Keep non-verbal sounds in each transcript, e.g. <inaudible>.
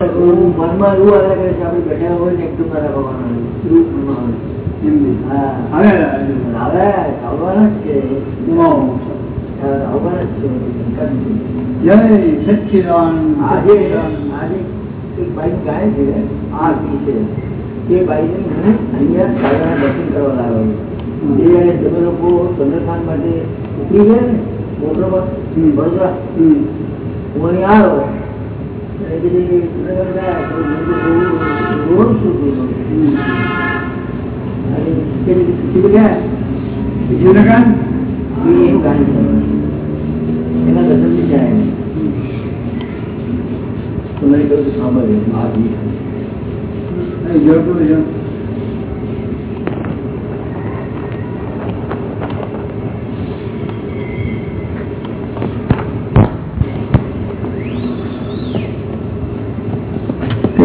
મનમાં એવું આવ્યા કરે છે આપણે બેઠા હોય લોકો ચંદ્રકાંત માટે ઉતરી ગયા ને મોટરો હું અહીં આવ્યો. तो मैंने कहा सामने आदमी है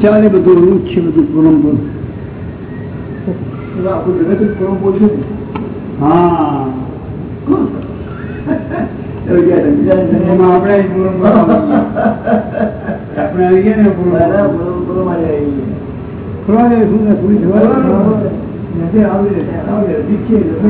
ચાલે બધું એવું જ છે બધું પરમપોર આખું જગત જ પરમપોર છે હા. આપણે <laughs> આપણે આવીએ ને પૂરું પૂરું પૂરું પૂરી છોકરું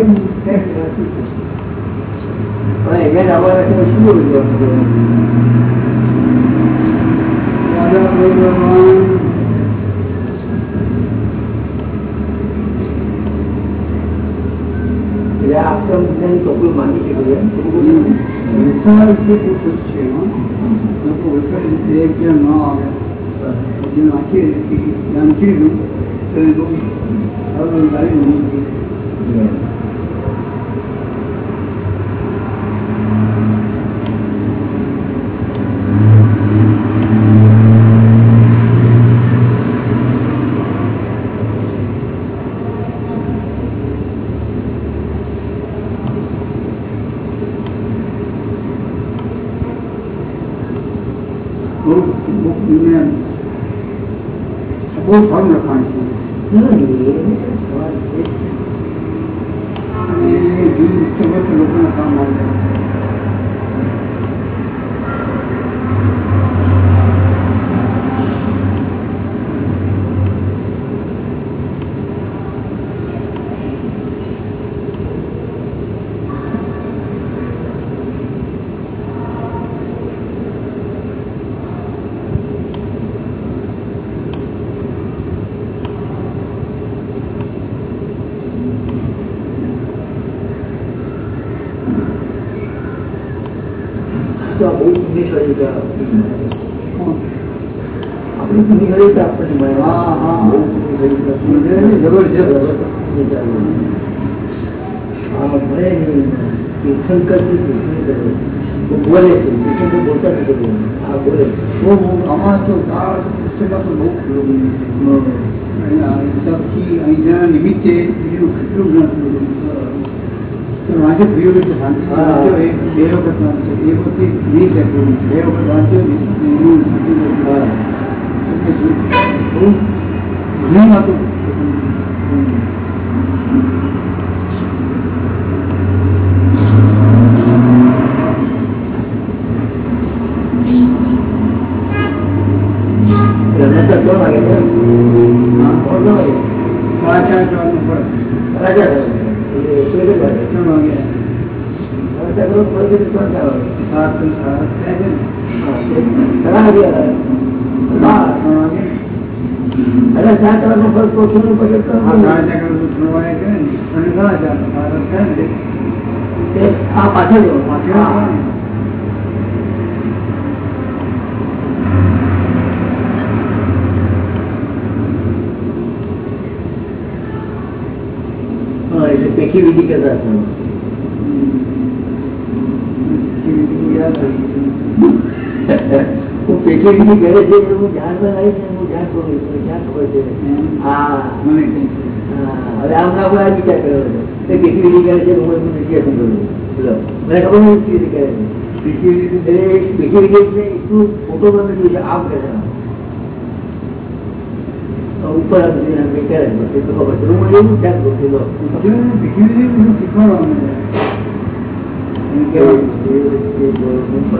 માની શકે વિચાર છે પૂછું છે લોકો વિચાર આવે. નાખી નાખી tôi cũng nó luôn thấy mình Both, both on the point. નહીં હોતું. ઓછું પડે તો આ પાછળ જવું પાછળ એટલે પેકી વિધિ કરતા હું પેકી વિધિ કરે છે હું ધ્યાન માં આવી હું ધ્યાન કરું હવે આમ ના આ વિચાર કર્યો હતો. વિધિ કરે મને કેવી વિધિ ઉપર એવું છું બીજી બીજી રીતે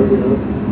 બધું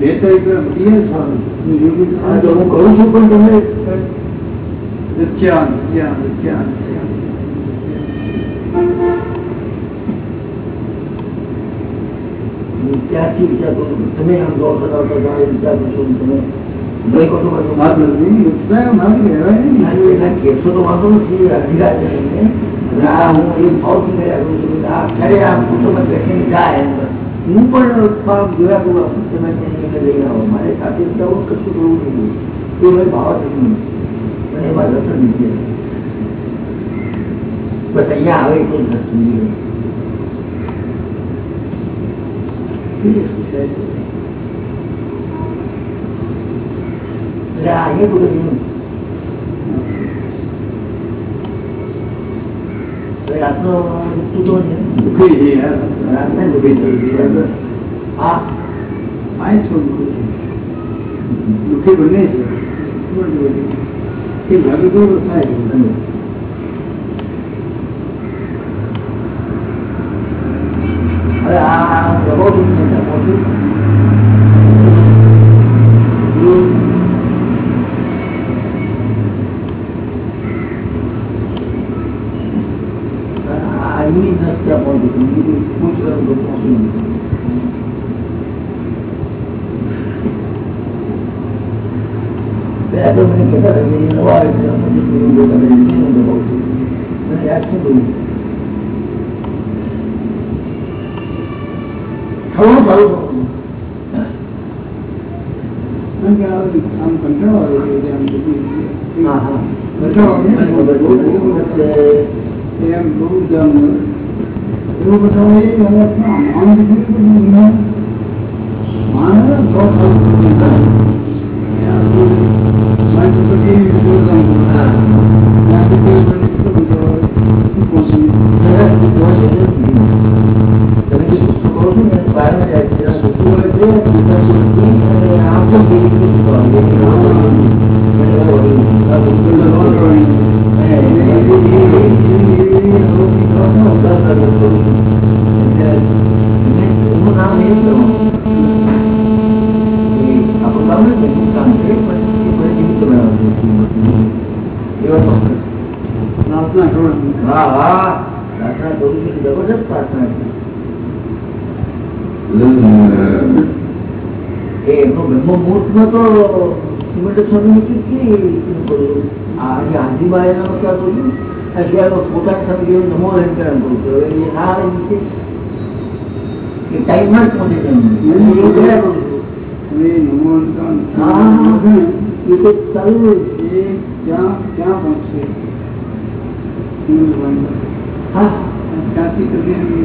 બે તારીખ હા કહું છું પણ તમે ધ્યાન ધ્યાન ધ્યાન હું નહીં નહીં છે હું છું પણ જોયા કરું પુસ્તકમાં ક્યાંય લઈને આવો મારે સાથે કશું કરવું નહીં એ મને ભાવ નહીં અને એમાં રસ નથી બસ અહીંયા આવે કોઈ રસ નથી એટલે આ અહીંયા બધું નહીં. રાતનો. દુઃખી છે રાતના દુખી છે. હા જ છું દુઃખી બંને છે એ લાગે તો થાય હવે આ જવાબ નથી પહોંચ્યું આ યુનિટ નથી ત્યાં પહોંચ્યું બીજું પૂછ કરું તો પહોંચ્યું નથી. પેલા તો મને કહેતા હતા કે એ નવા આવે છે અમે જે જોયું એ તમે જીવન દબાવું છું. થોડું આમ કંટાળો આવે છે આમ બધું હા હા. કંટાળો આવે ને, બધું છે. એ એમ બહુ જ એવું બધા. એ અત્યારે નમો ટાઈમમાં જ પહોંચે ગયા હા તો ચાલુ એ ક્યાં ક્યાં પહોંચશે? હા. ત્યાંથી તમે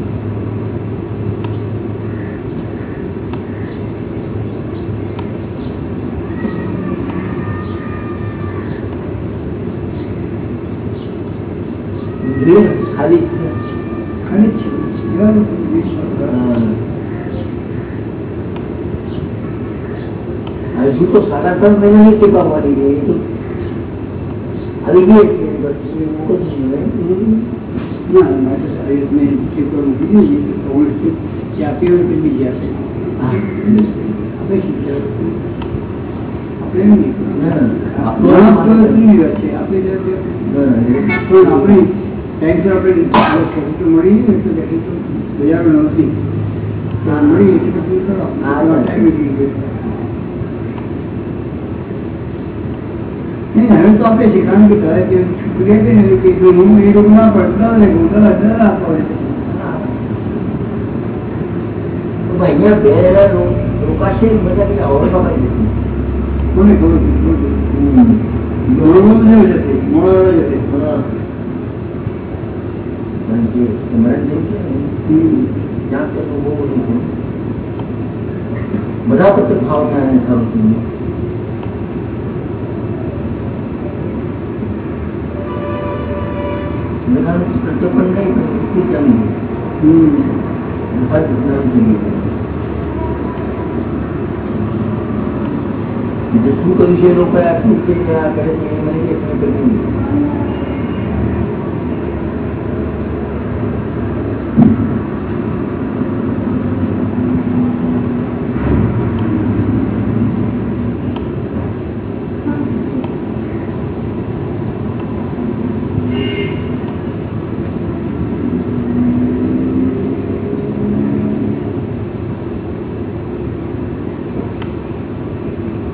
ખાલી. હજુ તો સાડા ત્રણ મહિનાની ટીપા પડી ગઈ આવી ગઈ. ના માટે શરીરને જે કરવું જોઈએ એ પ્રમાણે છે. હોય તે બીજી આપે આપણે શું આપણે આપણું આપણું આ તો જુદી વાત છે આપણે જે ના, એ- પણ આપણે ટાઈમસર આપણે હોસ્પિટલ મળી ને તો બેઠી તો બજાર નથી તો મળી એટલે પછી કરો હા, આ હા. ટાઈમે જઈ ગયો નહીં હવે તો આપણે છે કારણ કે તારે જે છોકરી હતી ને કે જો હું એ લોકો ના પડતા ને ગોદા દર આપવા હોય તો ભાઈ અહીંયા બે જણા રો- રોકાશે ને બધા કંઈ અવસ્થા પાડી દેશે. મને ખબર છે ખબર છે. હમ. ઘણું બધું નહીં જશે મોડા જશે હા. કારણ કે મરણ જેવું છે હમ. ત્યાં તો બહુ બધું છે. બધા પ્રત્યે તો ભાવ થાય ને ખરું છે. બધાનું કરતો પણ નહીં પણ જ જ એટલે શું કર્યું છે એ લોકો આટલું છે કરે છે એ મને કે તમે કર્યું નહીં.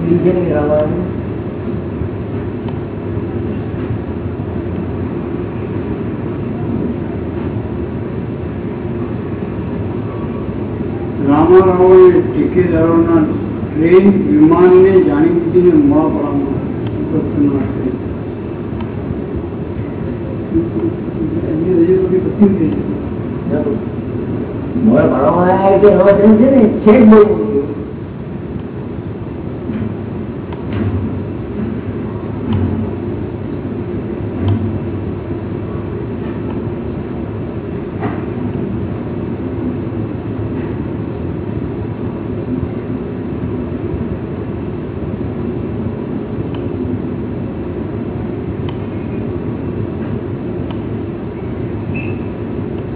બીજે નહીં આવવાનું. રામારાઓએ ઠેકેદારોના ટ્રેન વિમાનને જાણીબુજીને મોડા હવે તેમ છે ને છેક બહુ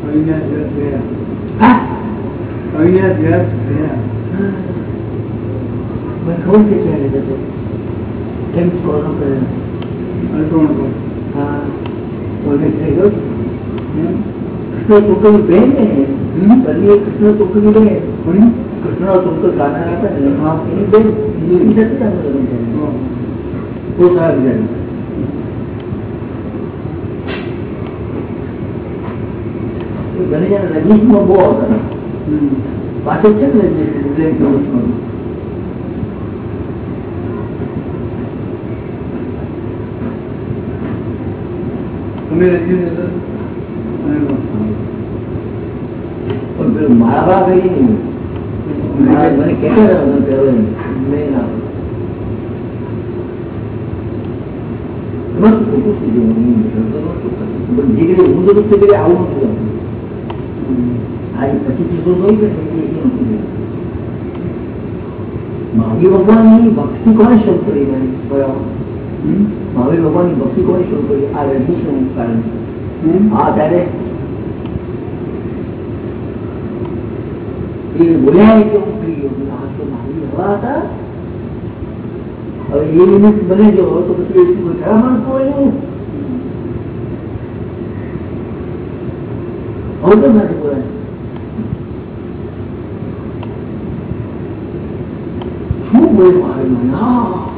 અવિનાશ વ્યાસ ગયા હા અવિનાશ વ્યાસ ગયા મને ખબર છે ક્યારે જતો કેમ કોનો કરે અલ્પણ પર હા કોને થઈ ગયો હમ? કૃષ્ણ બેન ને કૃષ્ણ ટોકરી બેન કૃષ્ણ ટોકર કાના હતા ને એની બેન એ નથી જાણતો તમે. હા. બહુ સારા વિચારી ઘણી જણા રજનીશમાં બહુ આવતા હમ. પાછળ છે ને રજનીશ ઉદયન કવચમાં. તમે રજૂ હતા? અરે વાહ. પણ પેલું મારા મને કહેતા હતા મને પહેરવા નહીં. મેં ના એમાં શું ખોટું થઈ ગયું? હું તે આવું નથી. આ પછી ચીજો જોઈ નહોતું થયું. ભક્તિ કોને શરૂ કરી ભાઈ? બરાબર. હમ? મહાવીર ભક્તિ કોને શરૂ કરી આ રજનીશનું કારણ હમ? હા ત્યારે એ બોલ્યા તો મારી હવા તો ને નથી બોલાય. શું બોલ્યું આવે મને?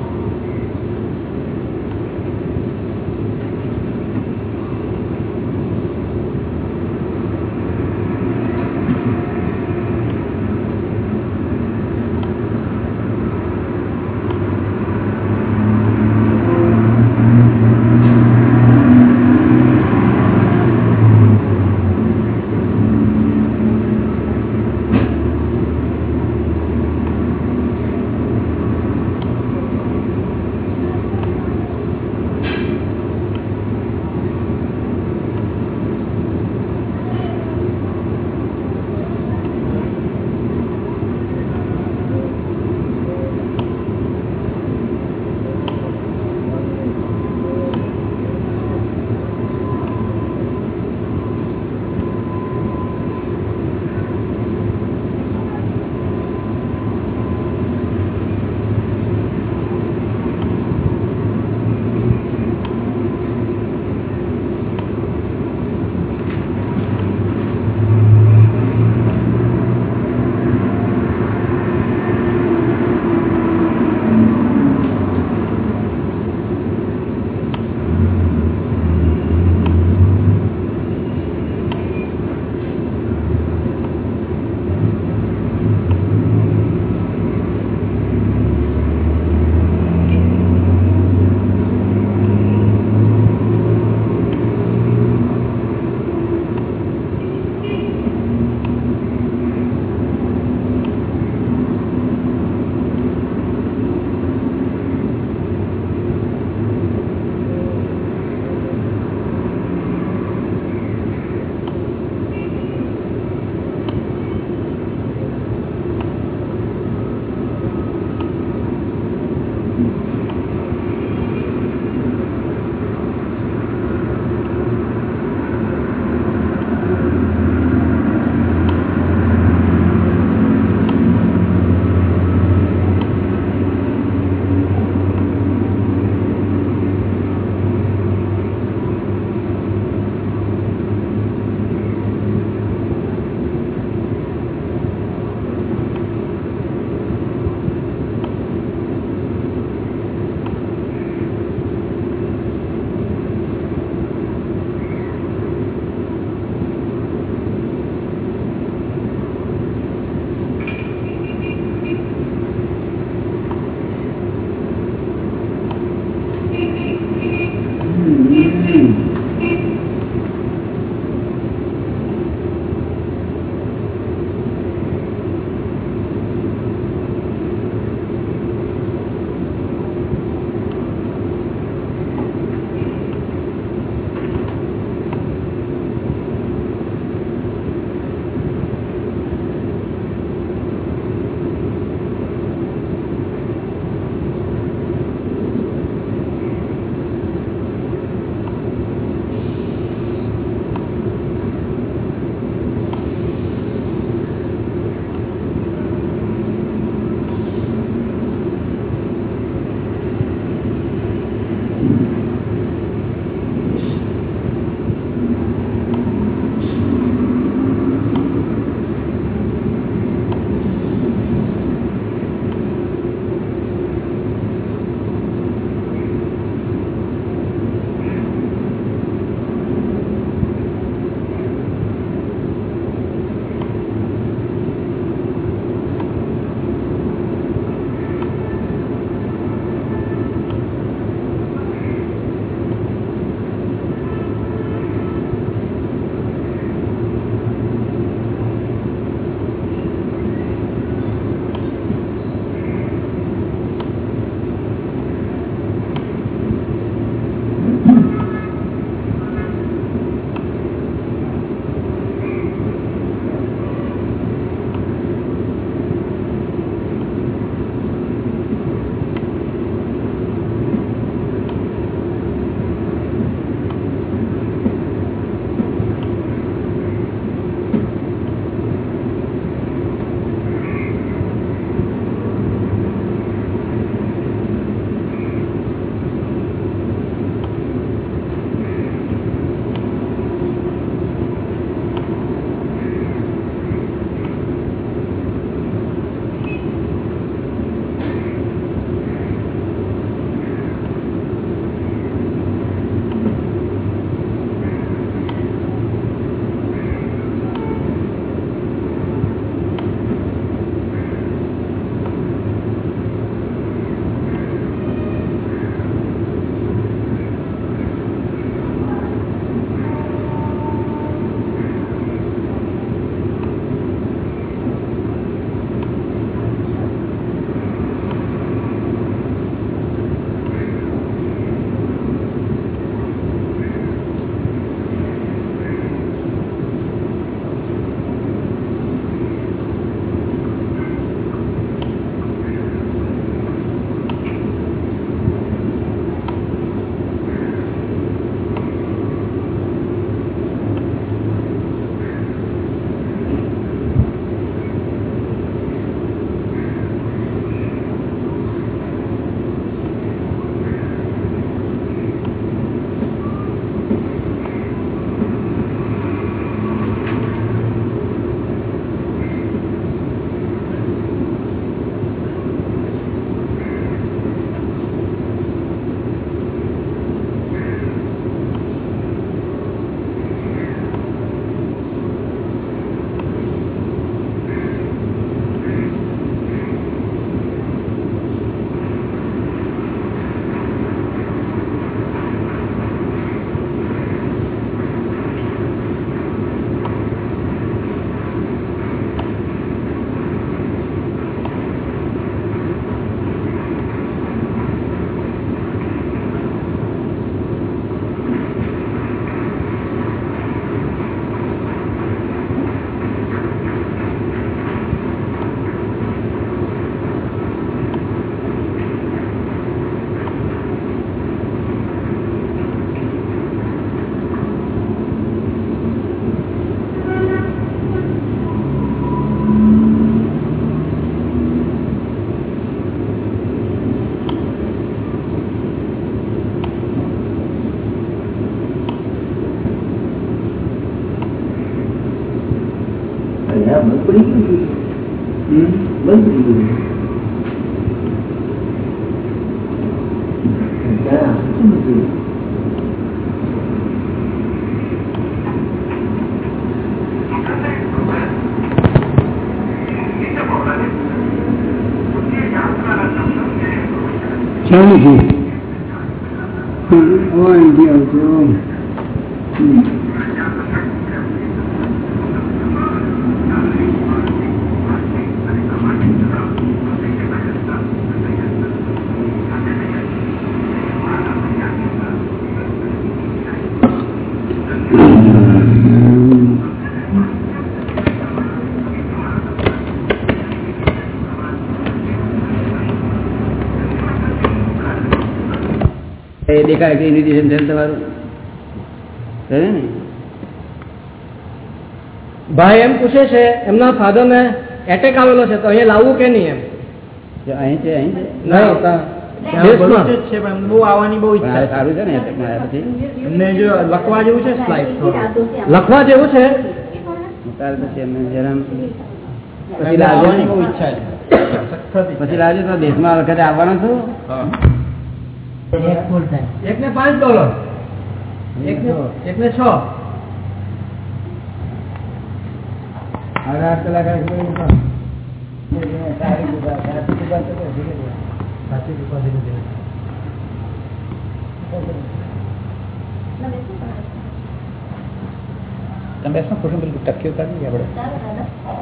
એ કે ઇન્વિટેશન છે તમારું? ને ભાઈ એમ પૂછે છે એમના ફાધર ને એટેક આવેલો છે તો અહીંયા લાવવું કે નહીં એમ? અહીં છે અહીં છે? લખવા જેવું છે લખવા જેવું છે? તારે પછી એમને આવવાની બહુ લાવજો ઈચ્છા છે. પછી લાવજો તો દેશમાં વખતે આવવાનો છું. એક ને પાંચ ડોલર એક ને એક ને છ હવે આઠ કલાક આવી ગયું તો. સારી દુકાન, સાચી દુકાન તો કઈ ધીરે ધીરે. સાચી દુકાન ધીરે ધીરે. તમે બેસો ખોટું પેલું ટક્યો કાઢી આપણે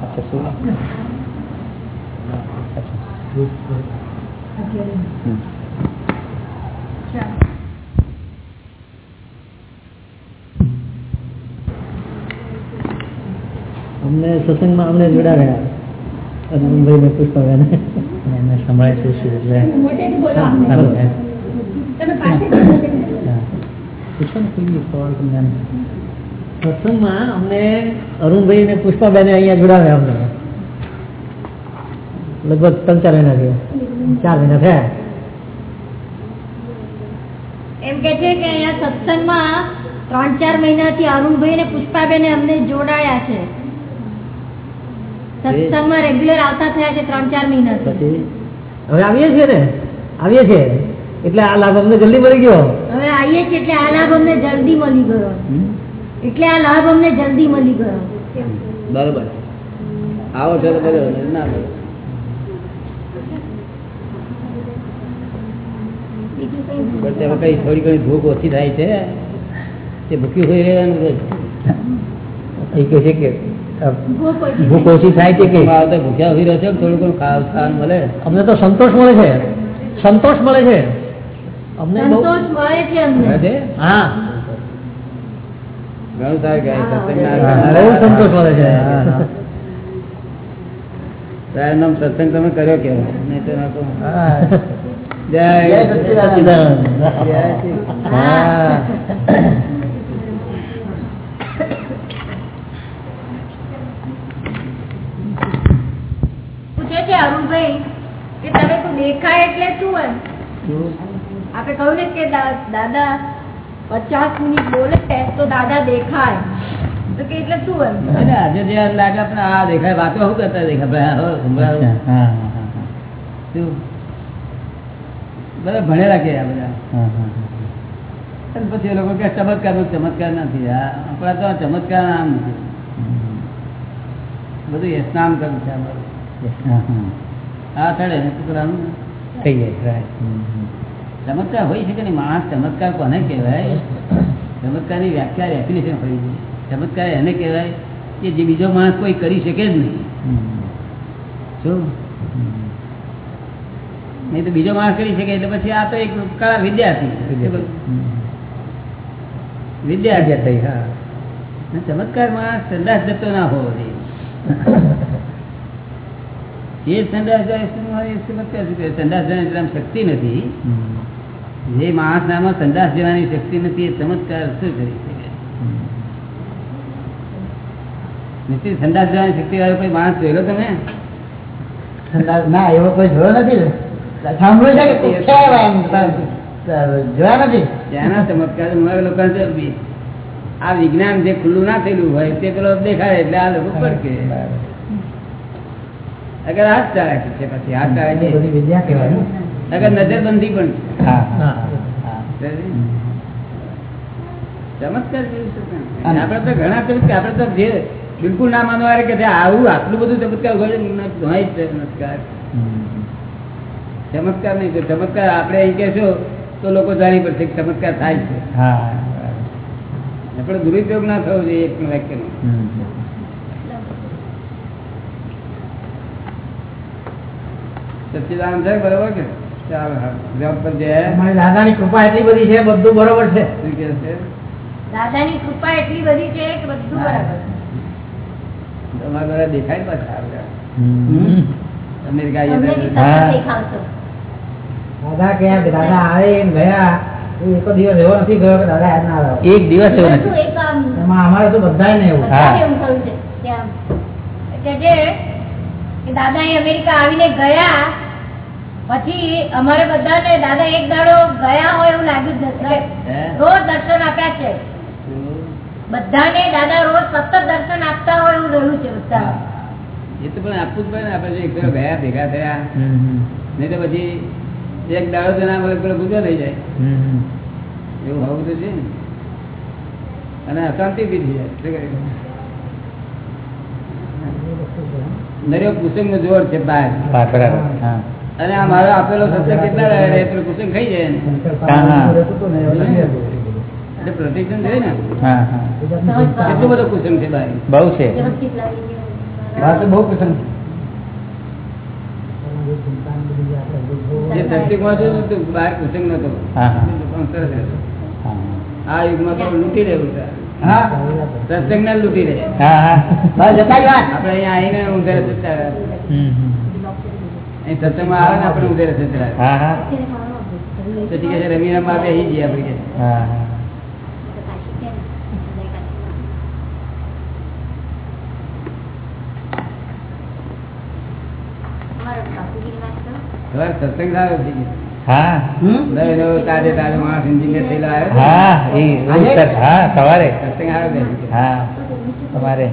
અચ્છા શું હમ. અમને સત્સંગમાં અમને જોડાવ્યા અરવિંદભાઈ ને પુષ્પાબેન એમને સંભળાય છે શું એટલે સારું છે. હા. પૂછો ને કોઈ બી સવાલ તમને એમ. સત્સંગમાં અમને અરુણભાઈ ને પુષ્પાબેને અહીંયા જોડાવ્યા અમને લગભગ ત્રણ ચાર મહિના થયા ચાર મહિના થયા એમ કે છે કે અહીંયા સત્સંગમાં ત્રણ ચાર મહિનાથી અરુણભાઈ ને પુષ્પાબેન અમને જોડાયા છે. સત્સંગમાં રેગ્યુલર આવતા થયા છે ત્રણ ચાર મહિના હવે આવીએ છીએ ને? આવીએ છીએ? એટલે આ લાભ અમને જલ્દી મળી ગયો. હવે આવીએ છીએ એટલે આ લાભ અમને જલ્દી મળી ગયો. એટલે આ લાભ અમને જલ્દી મળી ગયો. બરોબર. આવો તો બરોબર ના બરોબર બીજું કઈ પણ તેમાં કઈ થોડી ઘણી ભૂખ ઓછી થાય છે. તે ભૂખ્યું હોય રહેવાનું એ કહે છે કે ભૂખ ઓછી થાય છે કે? ભૂખ્યા ઊભી રહ્યો છે થોડું ઘણું ખાવ સ્થાન મળે? અમને તો સંતોષ મળે છે. સંતોષ મળે છે. અમને સંતોષ મળે છે અમને. હા. ઘણું સારું કહેવાય. હા, સત્સંગના હા, બહુ સંતોષ મળે છે. હા, હા. નામ સત્સંગ તમે કર્યો કેવો નહીં તો આપણે કહ્યું ને કે દાદા પચાસ મિનિટ બોલે તો દાદા દેખાય. તો કે એટલે શું આજે જે લાગે આ દેખાય વાતો શું કરતા દેખાય. શું? બધા ભણેલા કે આ બધા. પછી એ લોકો કે ચમત્કાર નો ચમત્કાર નથી. આ આપણા તો ચમત્કાર નામ નથી બધું યશનામ કરવું છે અમારું હા, થડે ને હમ. ચમત્કાર હોય છે કે નહીં? માણસ ચમત્કાર કોને કહેવાય? ચમત્કારની વ્યાખ્યા ડેફિનેશન હોય છે. ચમત્કાર એને કહેવાય કે જે બીજો માણસ કોઈ કરી શકે જ નહીં. શું. નહીં તો બીજો માણસ કરી શકે એટલે પછી આ તો એક કળા વિદ્યાર્થી. વિદ્યાર્થી. થઈ હા. ચમત્કાર માણસ સંદાસ જતો ના હોવો જોઈએ. <coughs> એ સંદાસ જાય સંદાસ જવાની શક્તિ નથી. જે માણસ નામાં સંદાસ જવાની શક્તિ નથી એ ચમત્કાર શું કરી શકે. નિશ્ચિત સંદાસ જવાની શક્તિ વાળો કોઈ માણસ જોયેલો તમે? ના એવો કોઈ જોયો નથી સાંભળ્યું છે કે જોયા નથી? ત્યાંના ચમત્કાર લોકો આ વિજ્ઞાન જે ખુલ્લું ના થયેલું હોય તે પેલો દેખાય એટલે આ લોકો પડકે અગર હાથ ચાલે છે પછી હાથ ચાલે છે. વિદ્યા કહેવાય અગર નજરબંધી પણ ચમત્કાર ને. તો ઘણા આપડે આપણે તો જે બિલકુલ ના માનવા કે આવું આટલું બધું ચમત્કાર હોય ચમત્કાર. ચમત્કાર નહીં તો ચમત્કાર આપણે અહીં કહેશો તો લોકો જાણી પડશે કે ચમત્કાર થાય છે. હા આપણે દુરુપયોગ ના થવો જોઈએ એક પણ વાક્યનો. છે બરોબર કે? દાદાની કૃપા એટલી બધી છે બધું બરોબર છે. દાદાની કૃપા એટલી બધી છે કે બધું બરાબર તમારા દ્વારા દેખાય પાછા. અમેરિકા તમને બી આવ્યા હા. સતત દેખાવશો દાદા કે દાદા આવે એમ ગયા. એક દિવસ એવો નથી ગયો કે દાદા યાદ ના આવે. એક દિવસ એવો નથી. એમાં અમારે તો બધાય ને એવું. બધાને હા. એવું થયું છે. કે આમ કે જે કે દાદા અમેરિકા આવીને ગયા. પછી અમારે બધાને દાદા એક દાડો ગયા હોય એવું લાગ્યું જ નથી. હે? રોજ દર્શન આપ્યા છે. બધાને દાદા રોજ સતત દર્શન આપતા હોય એવું રહ્યું છે બધા. એ તો પણ આપવું જ પડે ને આપણે એક ગયા ભેગા થયા. નહીં તો પછી એક દાડો તો ના મળે પેલો ગુજો થઈ જાય. એવું હોવું તો છે ને. અને અશાંતિ બી થઈ જાય? નર્યો કુસુમનું જોર છે બહાર બરાબર અને આ મારો આપેલો સત્ય કેટલા રહે કુસુમ ખાઈ જાય ને. એટલે પ્રોટેક્શન છે ને. હા હા. એ જાતની ચિંતા કેટલું બધું કુસુમ છે બહાર બહુ છે. બહુ પસંદ છે ચિંતાની બધી જે આપણે દુઃખો- જે સત્યુગમાં હતું બહાર નતો. આ યુગમાં તો લૂંટી રહેવું છે. સત્સંગ ના લૂંટી રહે આપણે અહીંયા આવીને. હમ, હમ. અહીં સત્સંગમાં આવે ને આપણે. હા હા. પછી કે છે રમવા બેસી જઈએ આપણે કે હા હા હવે સત્સંગ સારો થઈ ગયો હા. નવો નવો તાજે તાજો માણસ engineer થયેલો આવ્યો. હા એ હા સવારે. સત્સંગ સારો હા તમારે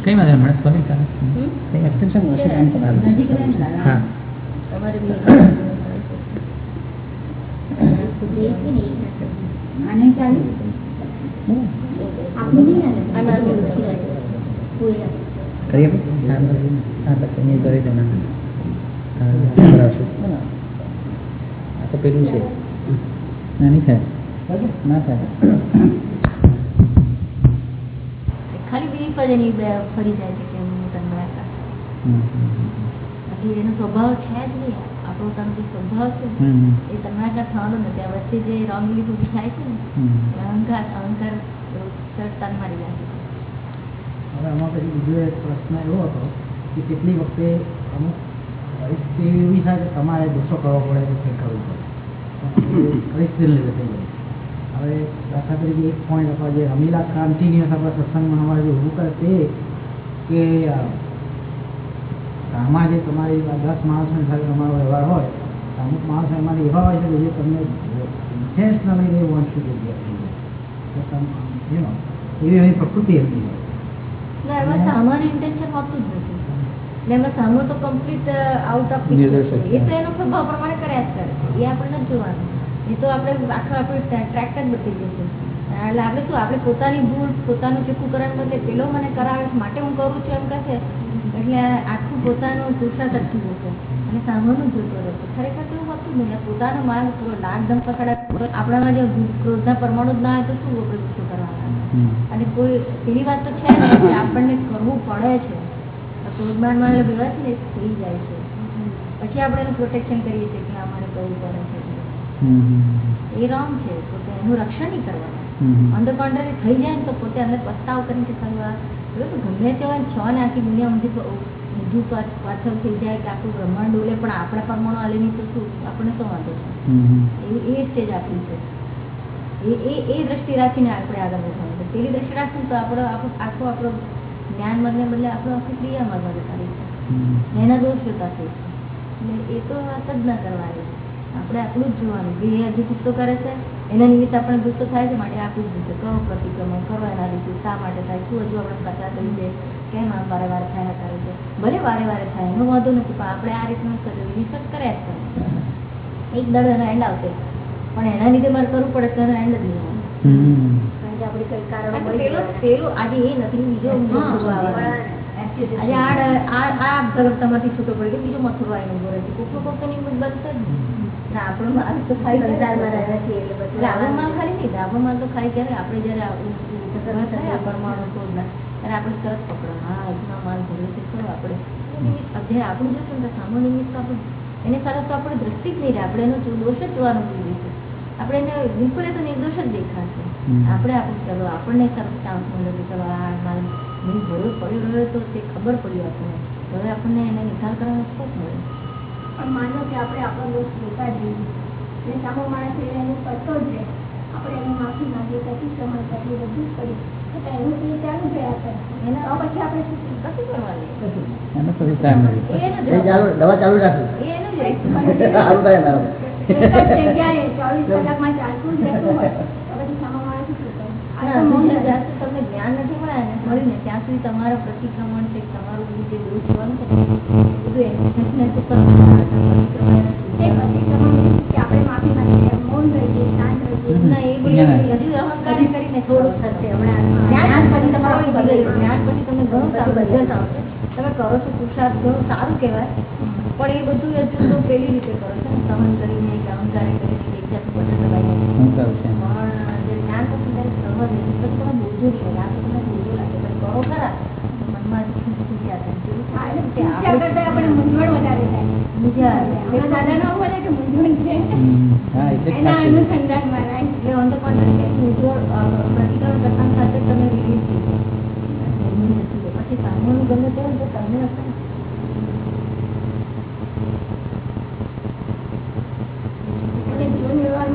કઈ વાત હમણાં સ્વામી તમારે હા હા હા ના હા કરાવશું આ તો પેલું છે. ના થાય. ના થાય. ખાલી બીજી પર એની ફરી જાય છે કે હમ. બાકી એનો સ્વભાવ છે જ નહીં. પોતાનો જે સ્વભાવ છે એ તન્માયતા થવાનો નથી. આ વચ્ચે જે રોંગ બિલીફ ઊભી થાય છે ને અહંકાર અહંકાર તન મારી જાય છે. હવે આમાં પછી બીજો એક પ્રશ્ન એવો હતો કે કેટલી વખતે અમુક પરિસ્થિતિ એવી થાય કે તમારે ગુસ્સો કરવો પડે કે કંઈક કરવું પડે. પરિસ્થિતિને લીધે થઈ જાય હવે દાખલા તરીકે એક પોઈન્ટ અથવા જે રમીલા ક્રાંતિની અથવા સત્સંગમાં અમારે જે ઉભું કરે તે કે આમાં જે તમારી દસ માણસોની સાથે તમારો વ્યવહાર હોય તો અમુક માણસો એમાં એવા હોય છે કે જે તમને intentionally want you to get you know, એવી એની પ્રકૃતિ એમની હોય. એમાં સામાન્ય ઇન્ટેન્શન હોતું જ નથી. એટલે એમાં સામો તો કમ્પ્લીટ આઉટ ઓફ એ તો એનો સ્વભાવ પ્રમાણે કર્યા જ કરે એ આપણને જ જોવાનું એ તો આપણે આખું આપણું ટ્રેક જ બદલી દઈશું એટલે આપણે શું આપણે પોતાની ભૂલ પોતાનું ચૂકું કરવાનું બદલે પેલો મને કરાવે છે માટે હું કરું છું એમ કહે છે. એટલે આખું પોતાનું પુરુષાર્થ અટકી જશે અને સામાનું જોતો રહેશે ખરેખર તો એવું હતું ને નહીં. પોતાનો માર્ગ પૂરો લાગ ધમ પકડા આપણામાં જો ક્રોધના પરમાણુ જ ના હોય તો શું આપણે ગુસ્સો કરવાના? અને કોઈ પેલી વાત તો છે ને કે આપણને કરવું પડે છે. ક્રોધમાનમાં એટલે ભેગા છે ને થઈ જાય છે. પછી આપણે એનું પ્રોટેક્શન કરીએ છીએ કે અમારે કરવું પડે છે. એ રોંગ છે. તો એનું રક્ષણ નહીં કરવાનું. કોન્ટ્રારી થઈ જાય ને તો પોતે અંદર પસ્તાવ કરીને કે આ ગમે તે હોય છ ને આખી દુનિયા ઊંધી ઊંધું પાછળ થઈ જાય કે આખું બ્રહ્માંડ ડોલે પણ આપણે પરમાણુ હાલે નહીં તો શું? આપણે શું વાંધો છે. એ એ સ્ટેજ આપ્યું છે. એ એ એ દ્રષ્ટિ રાખીને આપણે આગળ વધવાનું છે. પેલી દ્રષ્ટિ રાખશું તો આપણો આખું આપણો જ્ઞાન મરને બદલે આપણો આખી ક્રિયા મરમાં જતા રહી છે એના દોષ જોતા થઈ છે એટલે એ તો વાત જ ના કરવાની. આપણે આપણું જ જોવાનું. કે એ હજી ગુસ્સો કરે છે. એના નિમિત્તે આપણે ગુસ્સો થાય છે માટે જ ગુસ્સો કરો પ્રતિક્રમણ કરો એના લીધે શા માટે થાય? શું હજુ આપણે કચરા કરી છે? કેમ આમ વારે વારે થયા કરે છે? ભલે વારે વારે થાય એનો વાંધો નથી પણ આપણે આ રીતનું કર્યું રિસર્ચ કર્યા જ કરે એક દળ એનો એન્ડ આવશે. પણ એના લીધે મારે કરવું પડે તો એનો એન્ડ જ નહીં આવે. કારણ કે આપણે કઈ કારણ પેલો આજે એ નથી બીજો. આજે આ આ આ તરફ તમારથી છૂટો પડે કે બીજો મથુરો આવીને ઊભો છે. કોકનો કોક તો નિયમિત બનશે જ ને તો આપણો જયારે પરમાણુ ત્યારે આપણે તરત પકડો હા માલ છે ખરો આપણે જ્યારે આપણું જોશું ને નિમિત્ત આપણે એને સારા તો આપણે દ્રષ્ટિ જ નહીં રહે આપણે એનો દોષ જ જોવાનું જોઈએ છે. આપણે એને બિલકુલ એ તો નિર્દોષ જ દેખાશે. આપણે આપણે ચલો આપણને સરસ ચાન્સ મળ્યો કે ચલો આ માલ ભરો પડ્યો રહ્યો તો તે ખબર પડી આપણને. હવે આપણને એને નિકાલ કરવાનો સ્કોપ મળ્યો માનો કે આપણે આપણો દોષ જોતા જઈએ અને સામો માણસ એ એનું કરતો જ રહે. આપણે એની માફી માંગીએ પ્રતિક્રમણ કરીએ બધું જ કરીએ છતાં એનું તો એ ચાલુ થયા રહ્યા કરે. એના પછી આપણે શું કશું કરવાનું એનો તો વિચાર નથી. એ એ ચાલુ દવા ચાલુ રાખું એ એનું જ. <laughs> સારું થાય ને ચોવીસ કલાકમાં ચાલતું જ રહેતું હોય તો પછી સામો માણસ શું કરે? આ ના, તો મૌન તમને જ જ્યાં સુધી તમને જ્ઞાન નથી મળ્યા ને મળ્યું ને ત્યાં સુધી તમારા પ્રતિક્રમણ છે તમારું બધું જે દોષ જોવાનું છે બધું એને તો કરવું જ પડે. તે પ્રતિક્રમણ નહીં કે આપણે માફી માંગીએ મૌન રહીએ શાંત રહીએ ના, એ બધું હજુ અહંકાર કરીને થોડુંક થશે હમણાં. જ્ઞાન પછી તમારું જ્ઞાન પછી તમને ઘણું સારું રિઝલ્ટ આવશે. તમે કરો છો પુરુષાર્થ ઘણું સારું કહેવાય. પણ એ બધું હજુ તો પેલી રીતે કરો છો? સહન કરીને કે અહંકારે કરીને તે હશે ને. એટલે જીવન વ્યવહારમાં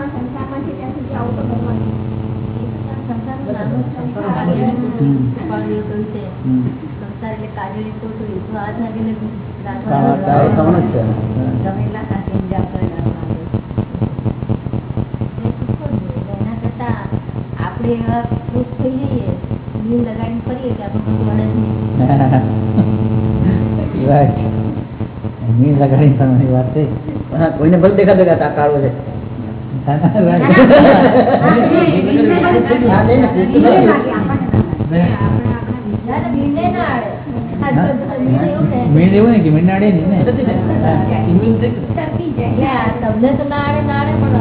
સંસારમાં છે ત્યાં સુધી આવું તો કરવાનું આપણે એવા ખુશ થઈ જઈએ નીમ લગાડીને ફરીએ કે આપણે વાત. લગાડીને વાત છે. કોઈને ભલે દેખાતો કે કાળો છે ભીડ એવું ને. કે મીણ અડે નહીં ને તમને તો ના અડે પણ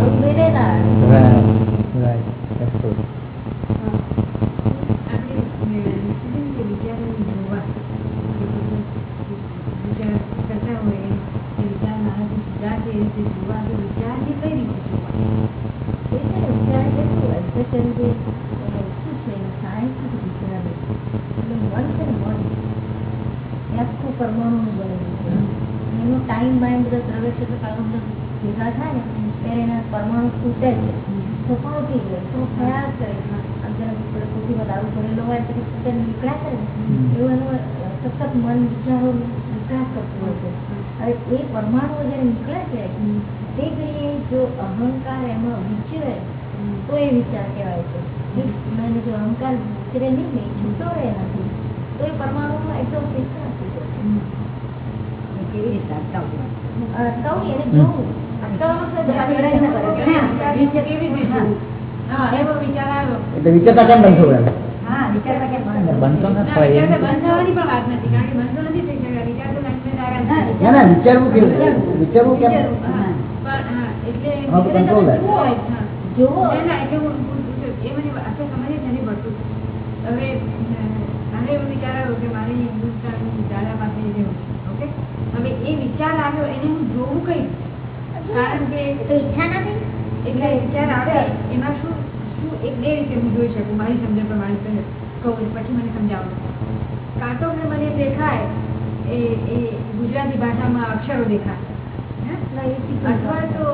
Especially જે, શું છે સાયન્સ સુધી છે એટલે મન છે ને મન. આખું પરમાણુનું બનેલું છે. time બાઈમ બધા દ્રવ્ય ક્ષેત્ર કાળમાં બધા ભેગા થાય ને ત્યારે એના પરમાણુ તૂટે છે તો પણ ઉઠી જાય તો ખયાલ કરે આમ આપણે કોઠીમાં દારૂ ભરેલો હોય તો તૂટે નીકળ્યા છે ને એવું એનું સતત મન વિચારો વિકાસ કરતું હોય છે હવે એ પરમાણુ જ્યારે નીકળે છે તે ઘડીએ જો અહંકાર એમાં વિચરે તો એ વિચાર કહેવાય છે. મને જો અહંકાર વિચરે નહીં ને છૂટો રહે નથી. તો એ પરમાણુમાં એકદમ વિકાસ કેવી રીતે અટકાવવું એને જોવું. અટકાવવાનો છે બધા લડાઈ ન કરે હા વિચાર આવ્યો એટલે કે બનતો ન થાય એમ. ના ના વિચારવું કેવું વિચારવું કેમ હા, તો control હવે એ વિચાર આવ્યો એને હું જોવું કઈ કારણ કે ઈચ્છા નથી? એટલે વિચાર આવે એમાં શું શું એક બે રીતે હું જોઈ શકું મારી સમજણ પ્રમાણે કહું પછી મને સમજાવો કાં તો મને દેખાય એ એ ગુજરાતી ભાષામાં અક્ષરો દેખાય? અથવા તો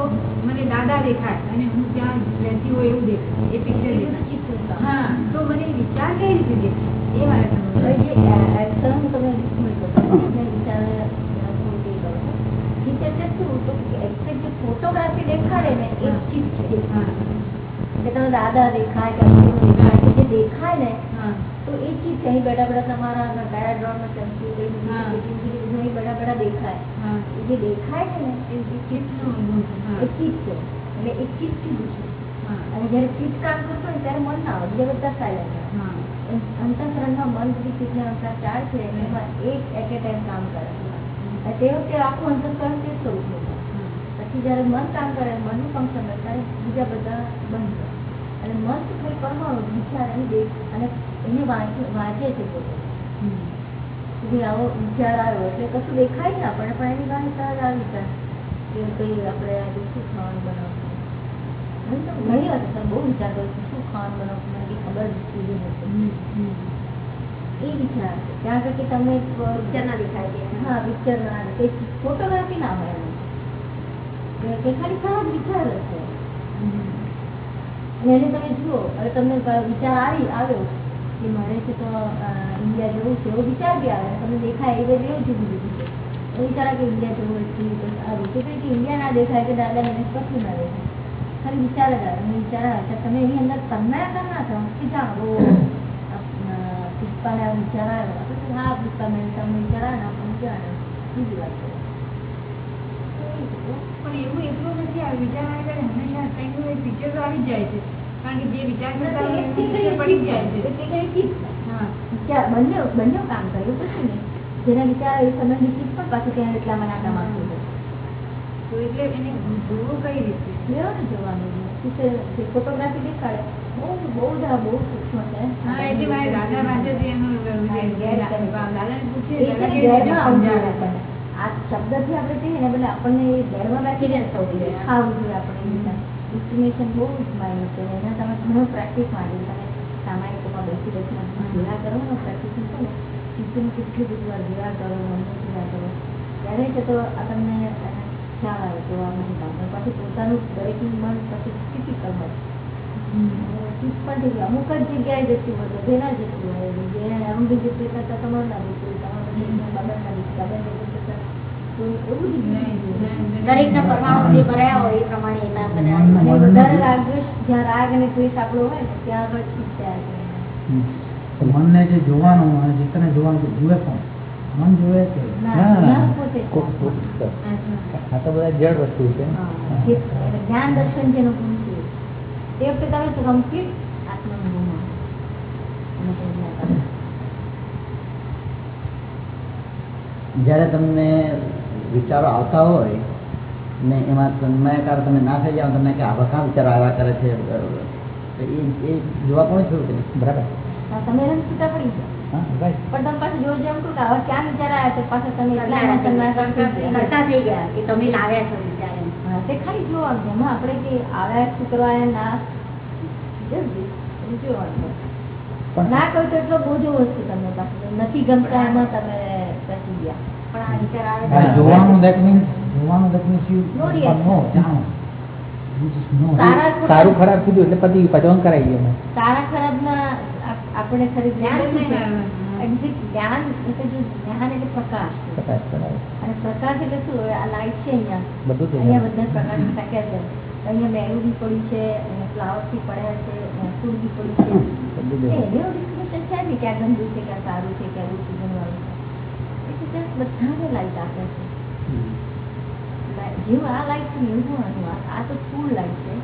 મને દાદા દેખાય અને હું ત્યાં રહેતી હોય એવું દેખાય. એ પિક્ચર હા તો મને વિચાર કઈ રીતે દેખાય? એ મારે ફોટોગ્રાફી દેખાડે ને એ ચીજ છે. કે તમે દાદા દેખાય કે દેખાય. દેખાય ને હા. તો એ ચીજ અહીં બેઠા બેઠા તમારા બેકગ્રાઉન્ડમાં ચમકી ગઈ હા. અહીં બેઠા બેઠા દેખાય. જે દેખાય છે ને એ અનુભવ એ ચીજ છે. એટલે એ ચીજ કીધું છે. અને જયારે ચીજ કામ કરતો હોય ત્યારે મન ના આવે. બીજા બધા સાયલેન્ટ અંતઃકરણમાં મન બધી ચીજના અંતર ચાર છે એમાં એક એટ એ ટાઈમ કામ કરે અને તે વખતે આખું અંતઃકરણ તે સ્વરૂપનું છે. પછી જ્યારે મન કામ કરે મનનું ફંક્શન કરે ત્યારે બીજા બધા બંધ કરે અને મન તો ખાલી પરમાણુ વિચાર અને દેખ અને એને વાંચે છે પોતે. હમ. આવો વિચાર આવ્યો એટલે કશું દેખાય ને આપણને પણ એની પાસે તરત આવી જાય. કે ભાઈ આપણે આજે શું ખાવાનું બનાવશું? તો ઘણી વાર તમે બહુ વિચાર કરું છું શું ખાવાનું બનાવશું? મને કંઈ ખબર જ નથી. એ વિચાર ત્યાં આગળ કે તમે પિક્ચર ના દેખાય છે હા પિક્ચર ના આવે. કઈ ફોટોગ્રાફી ના હોય કે કે ખાલી ખાવા જ વિચાર હશે એને તમે જુઓ હવે તમને વિચાર આવી આવ્યો. કે મારે છે તો ઇન્ડિયા જવું છે એવો વિચાર બી આવે. તમને દેખાય એ બધું એવું જુદી જુદું છે. એ વિચાર કે ઇન્ડિયા જવું એટલી છે તો સારું છે કે ઇન્ડિયા ના દેખાય કે દાદા મને કશું ના દેખાય. ખાલી વિચાર જ આવે. વિચાર આવે. તમે એની અંદર તન્મયાકાર ના થાવ? કે જા ઓ પુષ્પાને આ વિચાર આવ્યો. હા પુષ્પા મેં તમને વિચાર આવે ને આપણને જાણે? બીજી વાત છે. પણ એવું એટલું નથી. આ વિચાર આવે હંમેશા કંઈક તો આવી જ જાય છે. કારણ કે જે વિચાર કરતા હોય એનું picture પડી જાય છે. વિચાર બંને બંને કામ કર્યું પછી ને જેના વિચાર એ સમયની ચીજ પણ પાછું ત્યાં એટલા માણસો છે તો એટલે એને જોવું કઈ રીતે? જોવાનું. ફોટોગ્રાફી દેખાડે. બહુ બહુ બહુ સૂક્ષ્મ છે. હા એટલે મારે દાદા એનું. દાદાને. આ શબ્દથી આપણે કહીએ ને બધા આપણને ગેરમાં ઘરમાં બેસીને સૌથી ખાવું જોઈએ આપણે. એસ્ટિમેશન બહુ જ માઇન્ડ છે. એના તમે ઘણો પ્રેક્ટિસ માંગે તમે સામાયિકોમાં બેસી બેસીને ભેગા કરો ને પ્રેક્ટિસ કરો ને ચિત્તનું કેટલી બધી વાર ભેગા કરો મનને ભેગા કરો. ત્યારે છે તો આ તમને ખ્યાલ આવે તો આ મને કામ પાછું પોતાનું દરેકનું મન પછી ટિપિકલ હોય. પણ. અમુક જ જગ્યાએ જતી હોય બધે ના જતી હોય. જે આમ બી જતી કરતા તમારે ના જતી તમારે બાબા ના પરમાણુ જે ભરાયા હોય એ પ્રમાણે એના બધા વધારે રાગદ્વેષ જ્યાં રાગ અને દ્વેષ આપણો હોય ને ત્યાં આગળ મનને જે જોવાનું અને ચિત્તને જોવાનું જુએ કોણ મન જોવે કો- આ તો બધા જળ વસ્તુ છે. જ્ઞાન દર્શન જેનું ગુણ છે. તે વખતે તમે કમ્પ્લીટ. જ્યારે તમને વિચારો આવતા હોય ને એમાં તન્મયકાર તમે ના થઈ જાઓ તમને કે આવા કાં વિચારો આવ્યા કરે છે એ એ જોવા કોણ થયું કે બરાબર. તમે એને છૂટા પડી જાઓ. પણ તમે પાછું જોજો એમ કહો કે આવા ક્યાં વિચાર આવ્યા તો પાછા તમે એટલા એના તન્માયકાર થઈ ગયા. કરતા થઈ ગયા કે તમે લાવ્યા છો વિચાર તે ખાલી જોવાનું છે. આપણે કે આવ્યા શું કરવા ના. just this. એ જોવાનું ના કહો તો એટલો બોજો વસ્તુ તમને પાસે નથી ગમતા એમાં તમે પછી ગયા. જોવાનું જોવાનું જાણો. સારા ખરાબ કીધું એટલે પછી પચવન કરાવી ગયો સારા ખરાબના આપ- આપણે ખરી ધ્યાન શું નહીં છે? લાવવાનું. Exit જ્ઞાન એટલે જ્ઞાન એટલે પ્રકાશ. પ્રકાશ કરાવે અને પ્રકાશ એટલે શું? આ લાઈટ છે અહીંયા. બધું અહીંયા બધા પ્રકાશ ફેંક્યા છે. અહીંયા મેળું બી પડી છે ફ્લાવરથી પડ્યા છે ફૂલ બી પડી છે. બધું જ એ એનો ડિસ્ક્રિપ્શન છે ને કે ગંદુ છે ક્યાં સારું છે કે ઓછું એટલે બધાને લાઈટ આપે છે. જેવું આ લાઈટ છે એવું હોવાનું આ આ તો ફૂલ લાઈટ છે.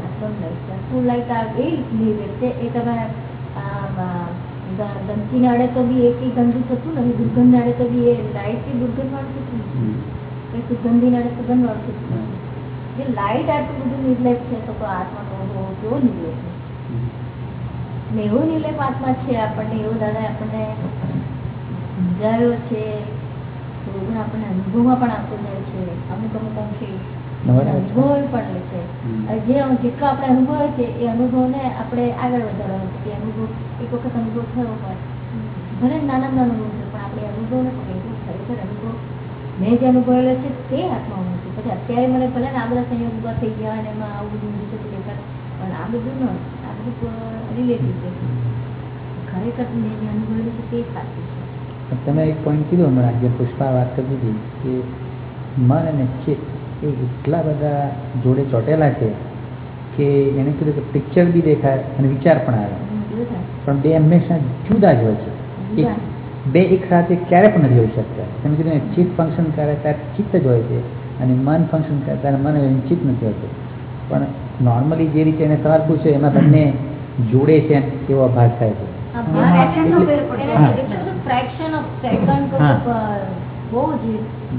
આશ્રમ લાઈટ છે. ફૂલ લાઈટ આ એ રીતની છે એ તમે ગંદકીને અડે તો બી એક ગંદુ થતું નથી દુર્ગંધ અડે તો બી એ લાઈટ કે દુર્ગંધ વાળું થતું નથી. સુગંધી અડે સુગંધ વાળું થતું નથી. જે લાઈટ આટલું બધું નિર્લેપ છે તો આત્માનો અનુભવ કેવો નિર્લેપ છે? ને એવો નિર્લેપ આત્મા છે આપણને એવો દાદા આપણને સમજાવ્યો છે થોડું આપણને અનુભવમાં પણ આપતો જાય છે અમુક અમુક અંશે અનુભવ પણ લે છે. જે જેટલો આપણે અનુભવ છે એ અનુભવને આપણે આગળ વધારવાનો છે. કે અનુભવ એક વખત અનુભવ થયો હોય ભલે નાના નાનો અનુભવ છે પણ આપણે અનુભવને પકડીશું ખરેખર અનુભવ મેં જે અનુભવેલો છે તે આત્માનું છે. પછી અત્યારે મને ભલે ને આ બધા સંયોગ ઊભા થઈ ગયા અને એમાં આવું બધું ઊંધું થતું દેખાય પણ આ બધું ન આ બધું રિલેટિવ છે. ખરેખર મેં જે અનુભવેલું છે તે સાચું છે. તમે એક પોઈન્ટ કીધો હમણાં જે પુષ્પા વાત કરતી હતી કે મન અને ચિત્ત એ એટલા બધા જોડે ચોટેલા છે કે એને કીધું કે પિક્ચર બી દેખાય અને વિચાર પણ આવે. પણ બે હંમેશા જુદા જ હોય છે. એક બે એક સાથે ક્યારે પણ નથી હોઈ શકતા. તમે કીધું ને ચિત્ત ફંક્શન કરે ત્યારે ચિત્ત જ હોય છે અને મન ફંક્શન કરે ત્યારે મન હોય, ચિત્ત નથી હોતું. પણ નોર્મલી જે રીતે એને સવાલ પૂછ્યો એમાં બંને જોડે છે એવો ભાગ થાય છે. સેકન્ડ હા. બહુ જ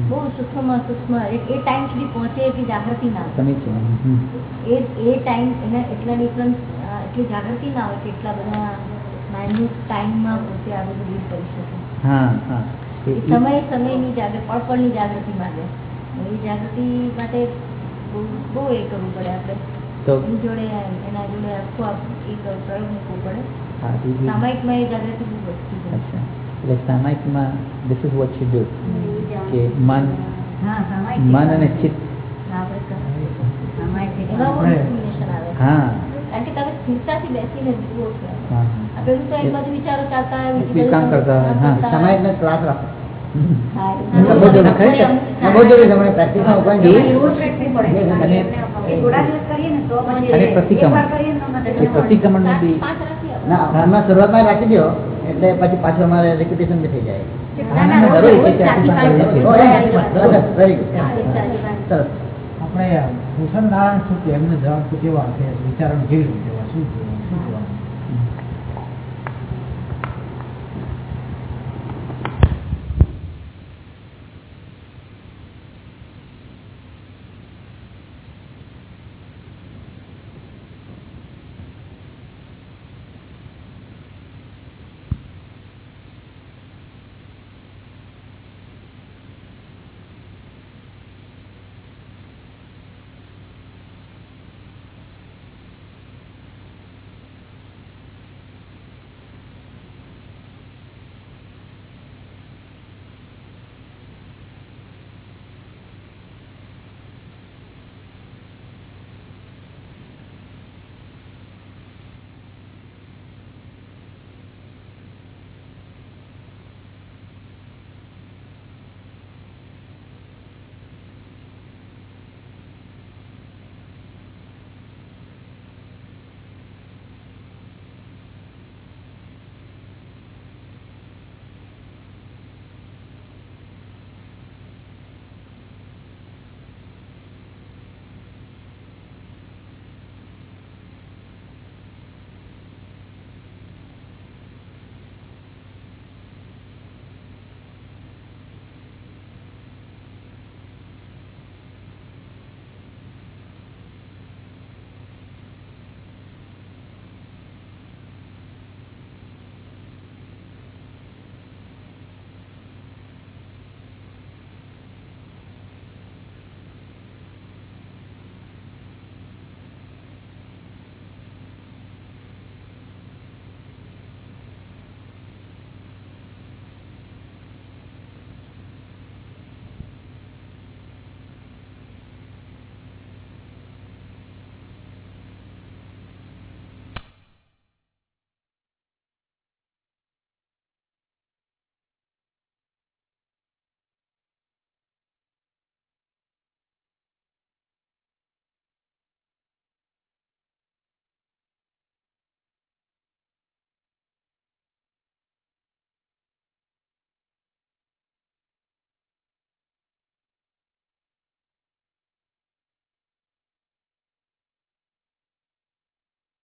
બહુ સૂક્ષ્મ સૂક્ષ્મ એ ટાઈમ સુધી પહોંચે એટલી જાગૃતિ ના હોય. તમે છે હમ. એ એ ટાઈમ એના એટલા ડિફરન્સ એટલી જાગૃતિ ના હોય કે એટલા બધા માઇન્યુટ ટાઈમમાં પોતે આ બધું ડીલ કરી શકે. હા હા. એ એ- એ- સમય સમયની જાગૃતિ પળપળની જાગૃતિ માટે. એ જાગૃતિ માટે બહુ એ કરવું પડે આપણે. તો એની જોડે એના જોડે આખું એ પ્રયોગ મૂકવો પડે. સામાયિકમાં એ જાગૃતિ બહુ વધતી જાય. એટલે સામાયિકમાં this is what you do કે મન મન અને ચિત્ત. હા. સામાયિક કામ કરતા હા. કરતા હોય. ક્લાસ રાખો. ને? પ્રતિક્રમણ. ને. ના શરૂઆતમાં રાખી દો એટલે પછી પાછું અમારે રેપ્યુટેશન બી થઈ જાય. આપણે ભૂષણ નારાયણ શું કે? એમને જવાબ કેવા વિચારણ કેવી રીતે? શું શું